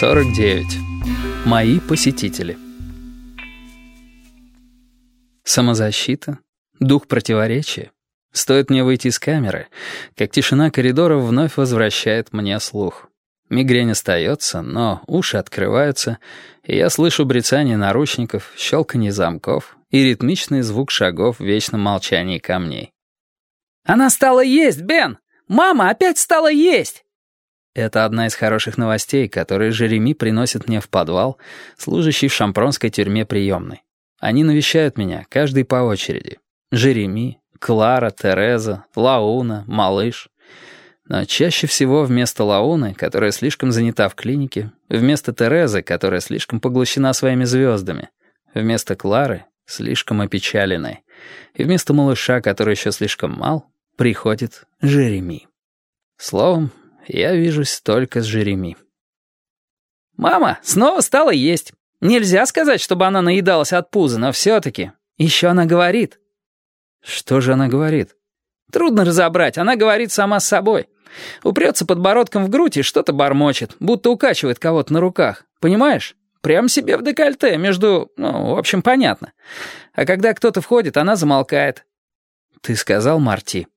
49. Мои посетители. Самозащита, дух противоречия. Стоит мне выйти из камеры, как тишина коридора вновь возвращает мне слух. Мигрень остается, но уши открываются, и я слышу брецание наручников, щелканье замков и ритмичный звук шагов в вечном молчании камней. «Она стала есть, Бен! Мама опять стала есть!» Это одна из хороших новостей, которые Жереми приносит мне в подвал, служащий в шампронской тюрьме приемной. Они навещают меня, каждый по очереди. Жереми, Клара, Тереза, Лауна, Малыш. Но чаще всего вместо Лауны, которая слишком занята в клинике, вместо Терезы, которая слишком поглощена своими звездами, вместо Клары, слишком опечаленной, и вместо малыша, который еще слишком мал, приходит Жереми. Словом, я вижусь только с Жереми. «Мама снова стала есть. Нельзя сказать, чтобы она наедалась от пуза, но все-таки. Еще она говорит». «Что же она говорит?» «Трудно разобрать. Она говорит сама с собой. Упрется подбородком в грудь и что-то бормочет, будто укачивает кого-то на руках. Понимаешь? Прям себе в декольте, между... Ну, в общем, понятно. А когда кто-то входит, она замолкает». «Ты сказал Марти?»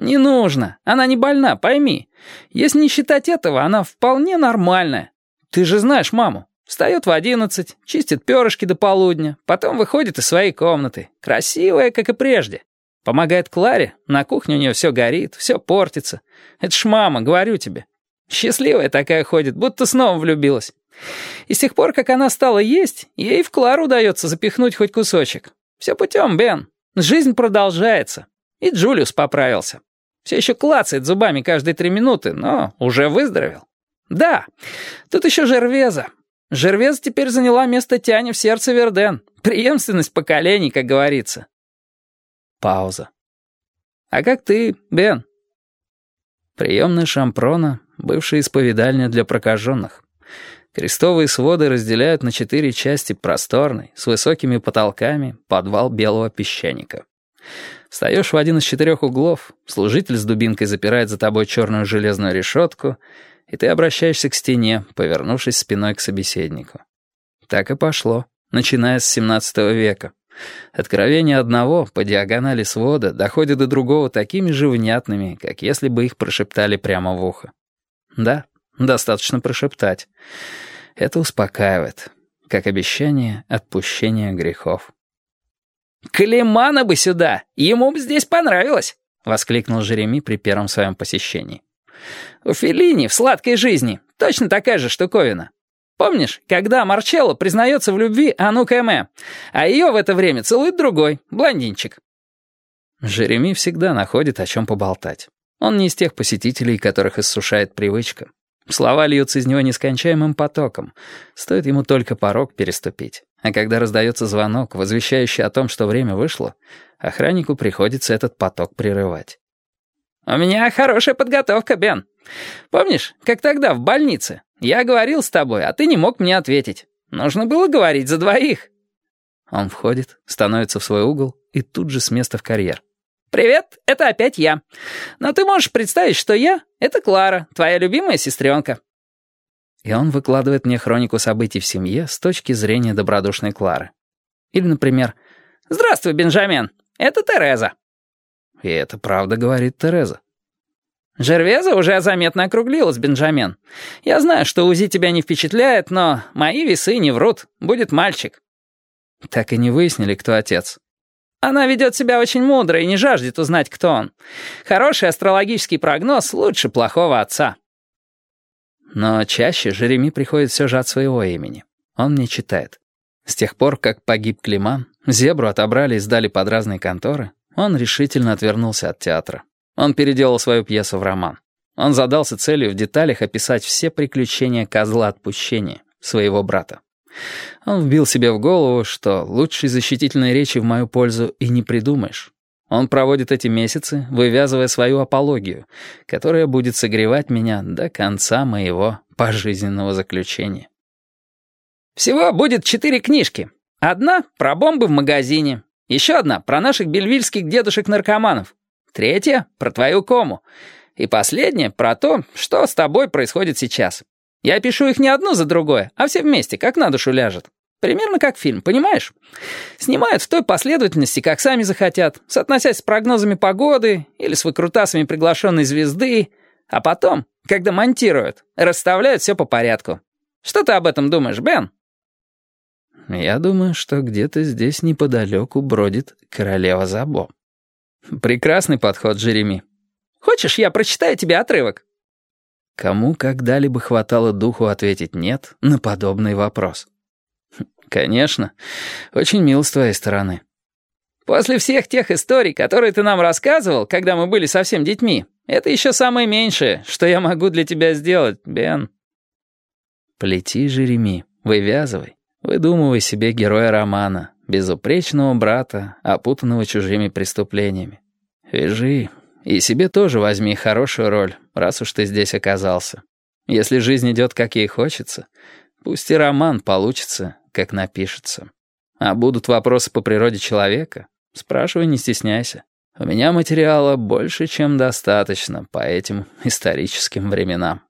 «Не нужно. Она не больна, пойми. Если не считать этого, она вполне нормальная. Ты же знаешь маму. Встает в одиннадцать, чистит перышки до полудня, потом выходит из своей комнаты. Красивая, как и прежде. Помогает Кларе, на кухне у нее все горит, все портится. Это ж мама, говорю тебе. Счастливая такая ходит, будто снова влюбилась. И с тех пор, как она стала есть, ей в Клару удается запихнуть хоть кусочек. Все путем, Бен. Жизнь продолжается. И Джулиус поправился. Все еще клацает зубами каждые три минуты, но уже выздоровел. Да, тут еще Жервеза. Жервеза теперь заняла место Тяни в сердце Верден. Преемственность поколений, как говорится. Пауза. А как ты, Бен? Приемная Шампрона, бывшая исповедальня для прокаженных. Крестовые своды разделяют на четыре части просторный, с высокими потолками, подвал белого песчаника. Встаешь в один из четырех углов, служитель с дубинкой запирает за тобой черную железную решетку, и ты обращаешься к стене, повернувшись спиной к собеседнику. Так и пошло, начиная с 17 века. Откровение одного по диагонали свода доходит до другого такими же внятными, как если бы их прошептали прямо в ухо. Да, достаточно прошептать. Это успокаивает, как обещание отпущения грехов. «Климана бы сюда! Ему бы здесь понравилось!» — воскликнул Жереми при первом своем посещении. «У Феллини в «Сладкой жизни» точно такая же штуковина. Помнишь, когда Марчелло признается в любви Ану Кэме, а ее в это время целует другой, блондинчик?» Жереми всегда находит о чем поболтать. Он не из тех посетителей, которых иссушает привычка. Слова льются из него нескончаемым потоком. Стоит ему только порог переступить. А когда раздается звонок, возвещающий о том, что время вышло, охраннику приходится этот поток прерывать. «У меня хорошая подготовка, Бен. Помнишь, как тогда в больнице? Я говорил с тобой, а ты не мог мне ответить. Нужно было говорить за двоих». Он входит, становится в свой угол и тут же с места в карьер. «Привет, это опять я. Но ты можешь представить, что я — это Клара, твоя любимая сестренка». И он выкладывает мне хронику событий в семье с точки зрения добродушной Клары. Или, например, «Здравствуй, Бенджамин, это Тереза». И это правда говорит Тереза. «Жервеза уже заметно округлилась, Бенджамин. Я знаю, что УЗИ тебя не впечатляет, но мои весы не врут. Будет мальчик». Так и не выяснили, кто отец. Она ведет себя очень мудро и не жаждет узнать, кто он. Хороший астрологический прогноз лучше плохого отца. Но чаще Жереми приходит все же от своего имени. Он мне читает. С тех пор, как погиб Климан, Зебру отобрали и сдали под разные конторы, он решительно отвернулся от театра. Он переделал свою пьесу в роман. Он задался целью в деталях описать все приключения козла отпущения, своего брата. Он вбил себе в голову, что лучшей защитительной речи в мою пользу и не придумаешь. Он проводит эти месяцы, вывязывая свою апологию, которая будет согревать меня до конца моего пожизненного заключения. Всего будет четыре книжки. Одна про бомбы в магазине, еще одна про наших бельвильских дедушек-наркоманов, третья про твою кому, и последняя про то, что с тобой происходит сейчас. Я пишу их не одну за другое, а все вместе, как на душу ляжет. Примерно как фильм, понимаешь? Снимают в той последовательности, как сами захотят, соотносясь с прогнозами погоды или с выкрутасами приглашенной звезды, а потом, когда монтируют, расставляют все по порядку. Что ты об этом думаешь, Бен?» «Я думаю, что где-то здесь неподалеку бродит королева Забо». «Прекрасный подход, Джереми». «Хочешь, я прочитаю тебе отрывок?» Кому когда-либо хватало духу ответить «нет» на подобный вопрос? «Конечно. Очень мил с твоей стороны». «После всех тех историй, которые ты нам рассказывал, когда мы были совсем детьми, это еще самое меньшее, что я могу для тебя сделать, Бен». «Плети, Жереми, вывязывай, выдумывай себе героя романа, безупречного брата, опутанного чужими преступлениями. Вяжи, и себе тоже возьми хорошую роль, раз уж ты здесь оказался. Если жизнь идет, как ей хочется, пусть и роман получится, как напишется. А будут вопросы по природе человека? Спрашивай, не стесняйся. У меня материала больше, чем достаточно по этим историческим временам.